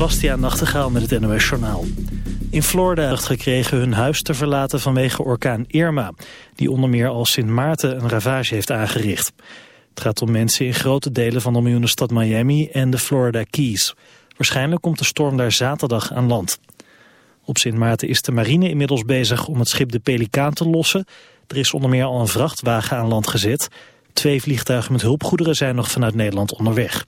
Bastiaan Nachtegaal met het NOS Journaal. In Florida heeft gekregen hun huis te verlaten vanwege orkaan Irma... die onder meer al Sint Maarten een ravage heeft aangericht. Het gaat om mensen in grote delen van de miljoenenstad Miami en de Florida Keys. Waarschijnlijk komt de storm daar zaterdag aan land. Op Sint Maarten is de marine inmiddels bezig om het schip de Pelikaan te lossen. Er is onder meer al een vrachtwagen aan land gezet. Twee vliegtuigen met hulpgoederen zijn nog vanuit Nederland onderweg.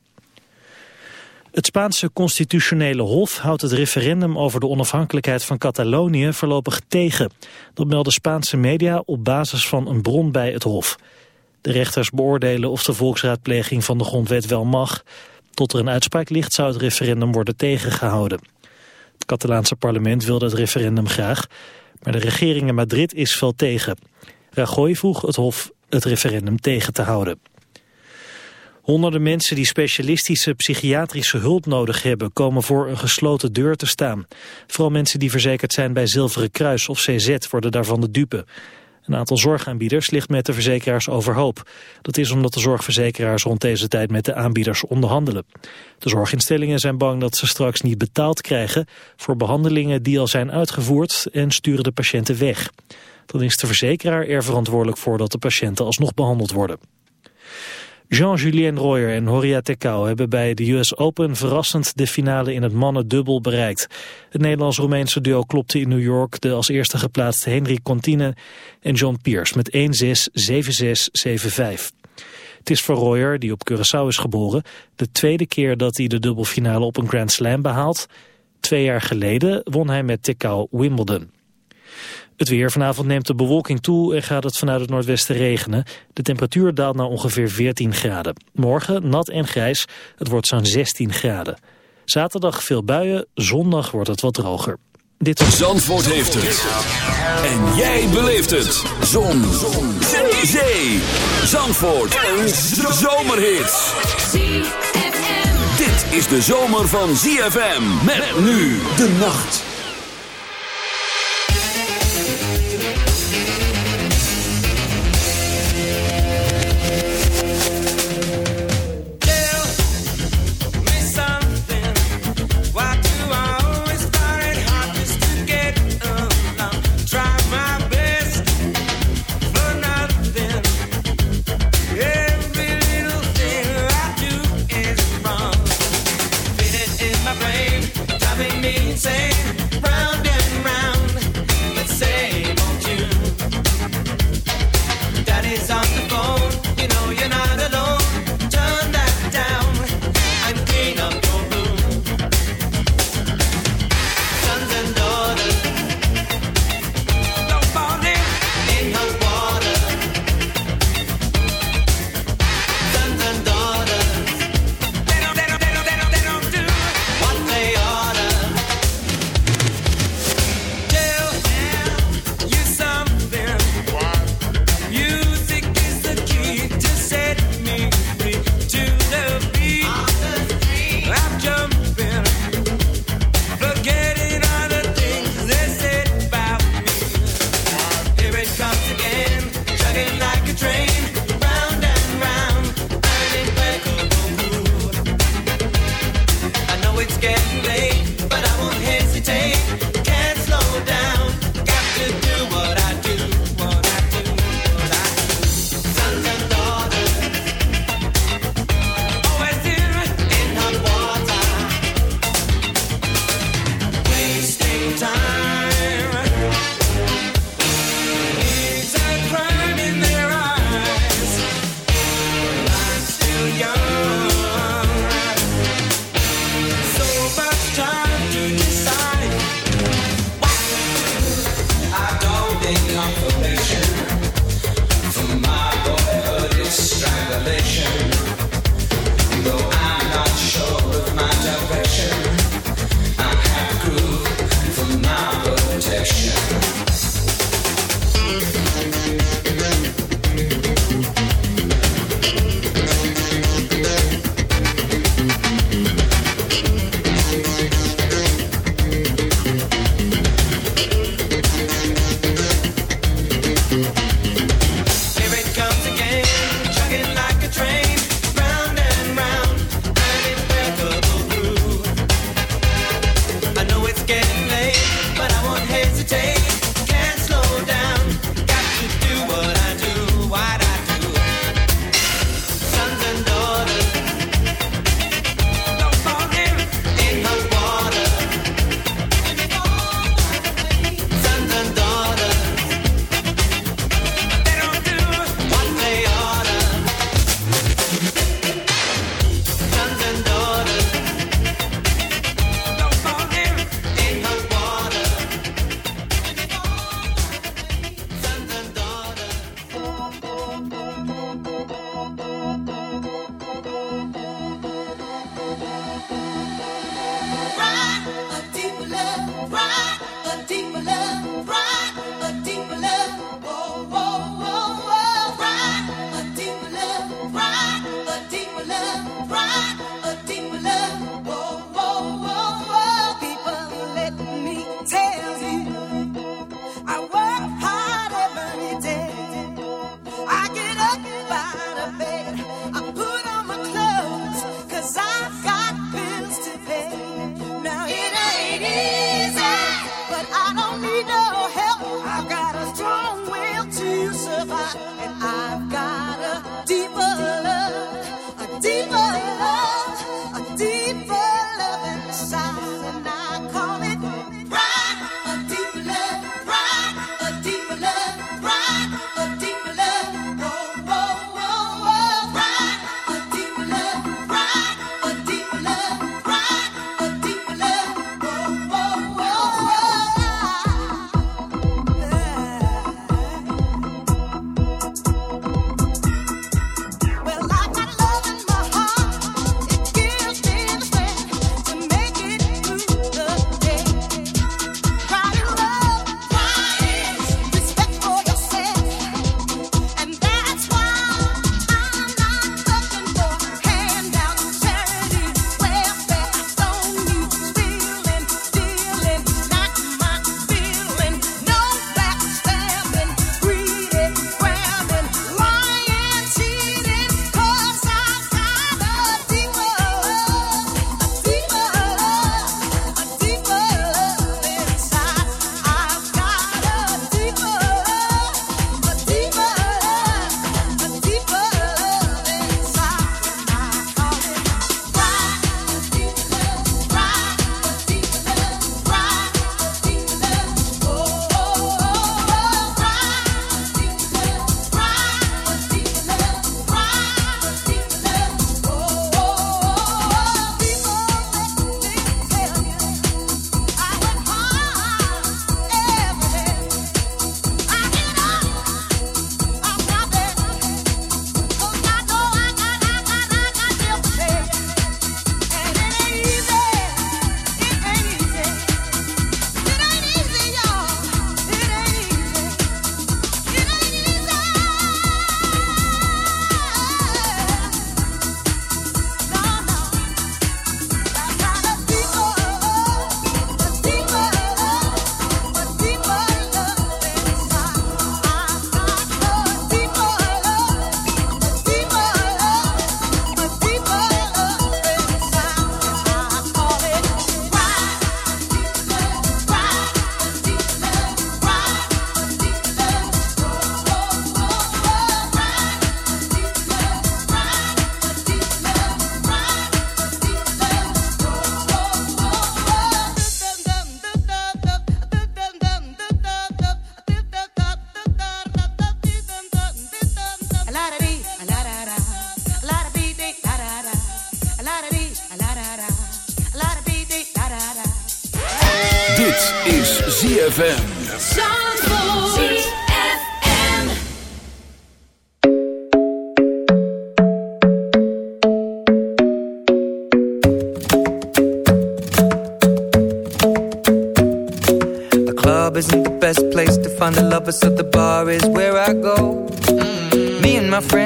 Het Spaanse constitutionele hof houdt het referendum over de onafhankelijkheid van Catalonië voorlopig tegen. Dat melden Spaanse media op basis van een bron bij het hof. De rechters beoordelen of de volksraadpleging van de grondwet wel mag. Tot er een uitspraak ligt zou het referendum worden tegengehouden. Het Catalaanse parlement wilde het referendum graag, maar de regering in Madrid is fel tegen. Rajoy vroeg het hof het referendum tegen te houden. Honderden mensen die specialistische psychiatrische hulp nodig hebben... komen voor een gesloten deur te staan. Vooral mensen die verzekerd zijn bij Zilveren Kruis of CZ worden daarvan de dupe. Een aantal zorgaanbieders ligt met de verzekeraars overhoop. Dat is omdat de zorgverzekeraars rond deze tijd met de aanbieders onderhandelen. De zorginstellingen zijn bang dat ze straks niet betaald krijgen... voor behandelingen die al zijn uitgevoerd en sturen de patiënten weg. Dan is de verzekeraar er verantwoordelijk voor dat de patiënten alsnog behandeld worden. Jean-Julien Royer en Horia Tecau hebben bij de US Open verrassend de finale in het mannendubbel bereikt. Het Nederlands-Roemeense duo klopte in New York de als eerste geplaatste Henry Contine en John Pierce met 1-6, 7-6, 7-5. Het is voor Royer, die op Curaçao is geboren, de tweede keer dat hij de dubbelfinale op een Grand Slam behaalt. Twee jaar geleden won hij met Tecau Wimbledon. Het weer. Vanavond neemt de bewolking toe en gaat het vanuit het noordwesten regenen. De temperatuur daalt naar ongeveer 14 graden. Morgen nat en grijs. Het wordt zo'n 16 graden. Zaterdag veel buien. Zondag wordt het wat droger. Dit. Zandvoort heeft het. En jij beleeft het. Zon. Zon. Zee. Zee. Zandvoort. Een zomerhit. Dit is de zomer van ZFM. Met nu de nacht. it's getting late, but I won't hesitate.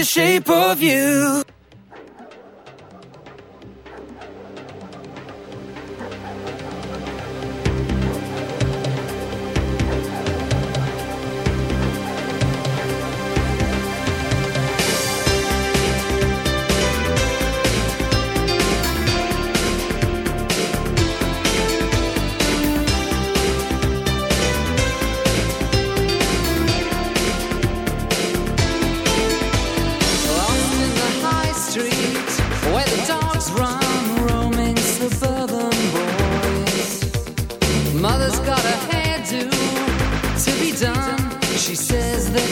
the shape of you.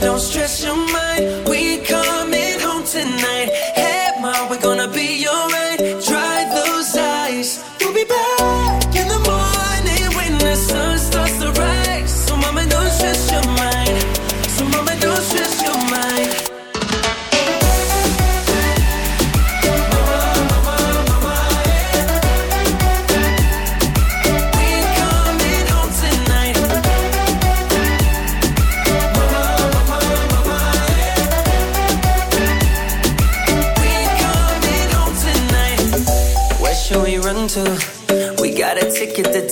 don't stress your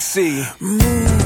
sexy. Move.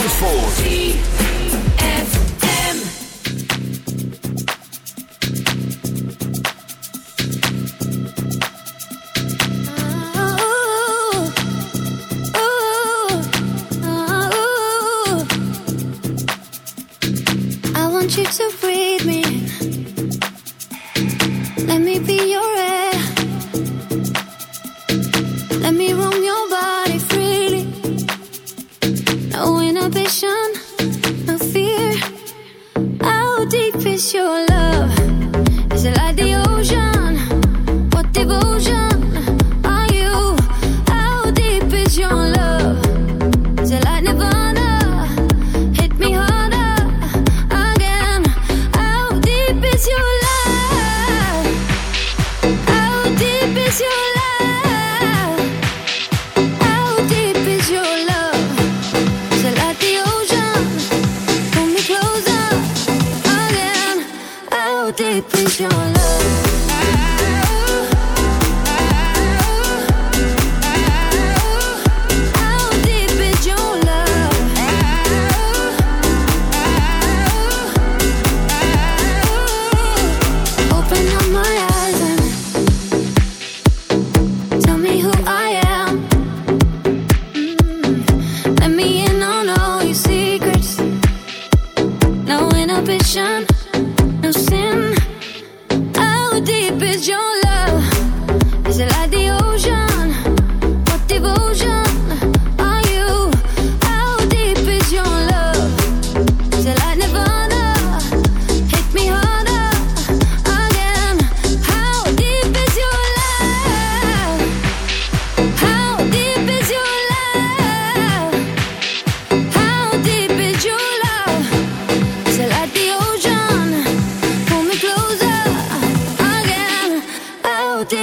Zandvoort.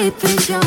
repetición.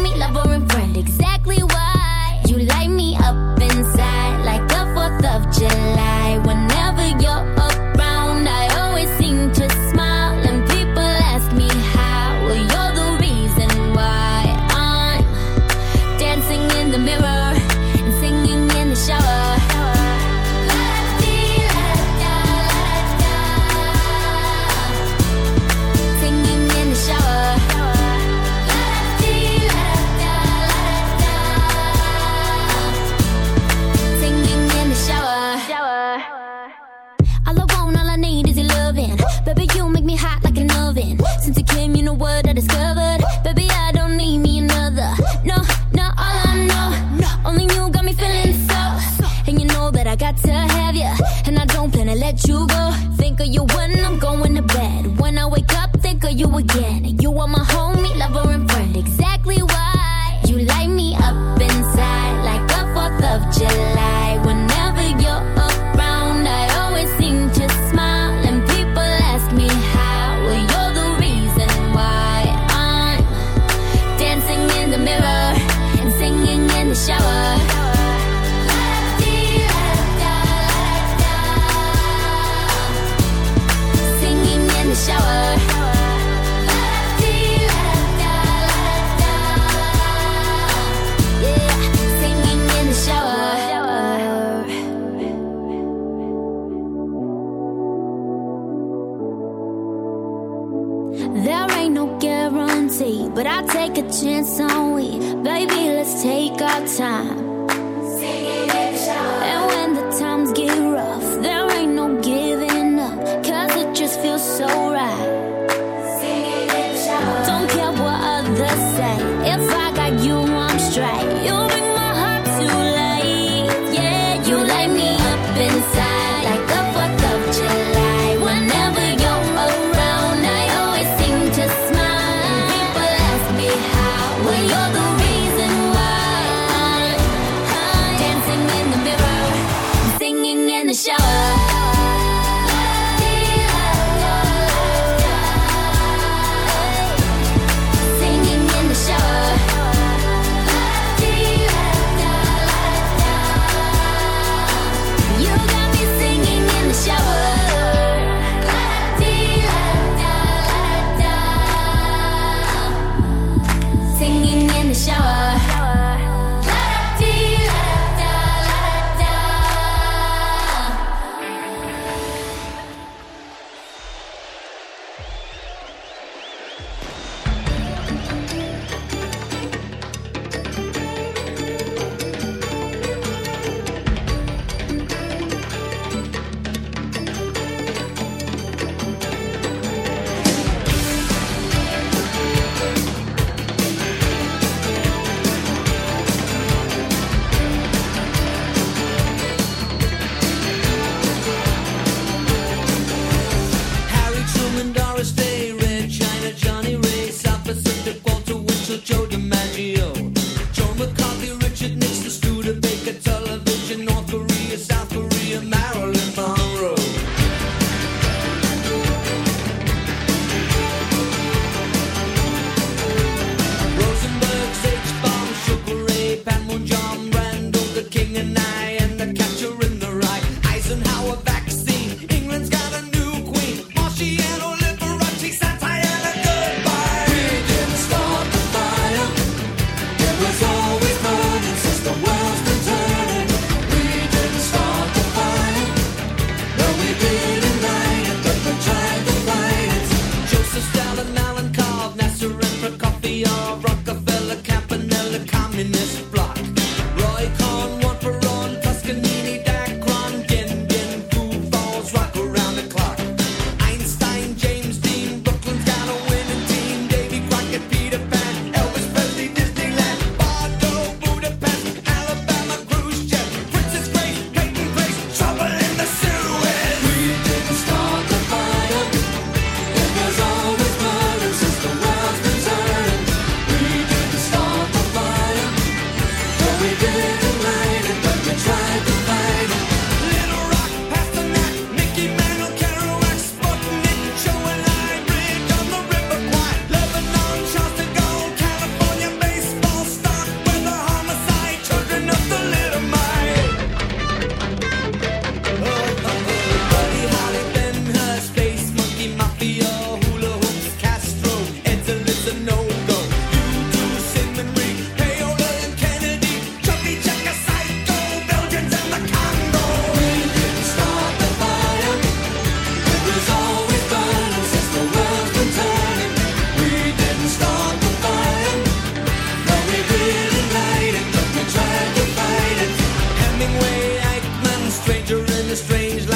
stranger in a strange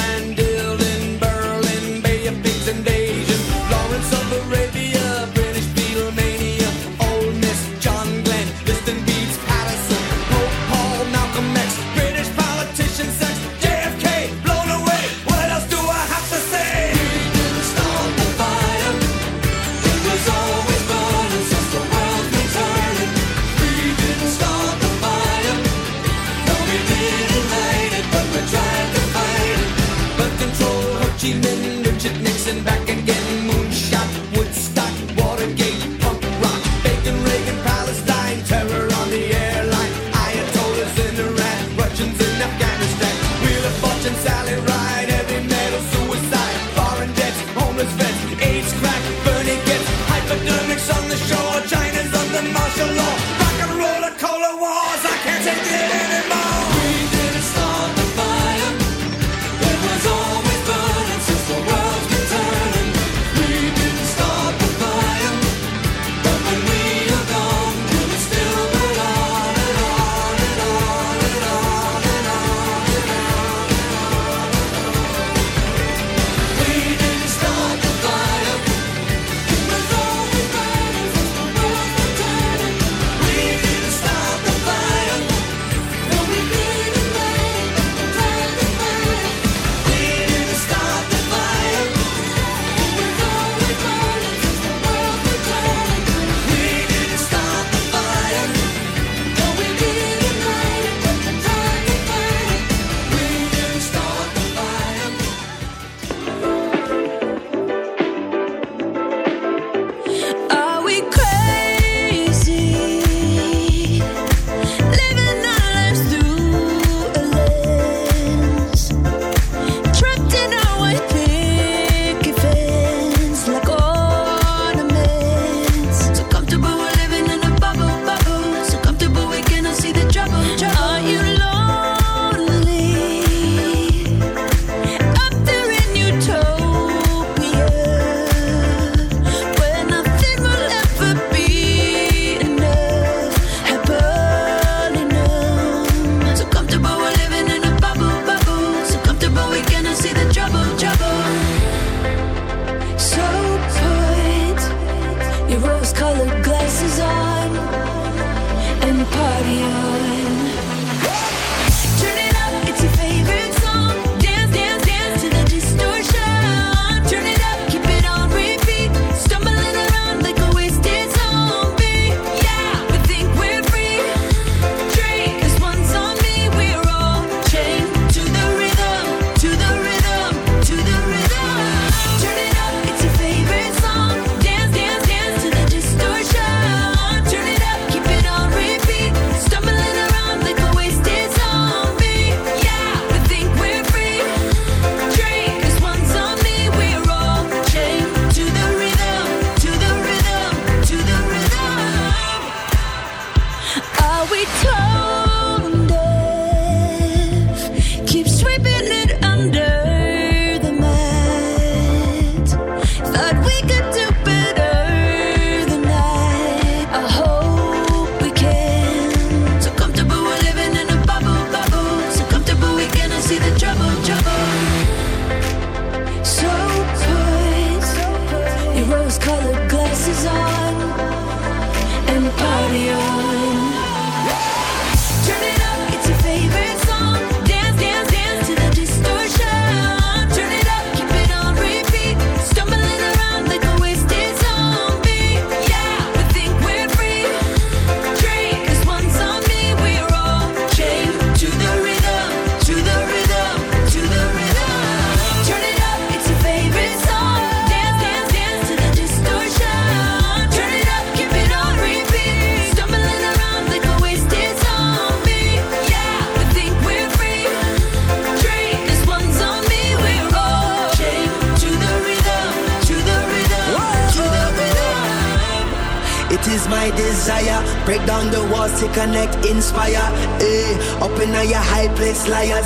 liars.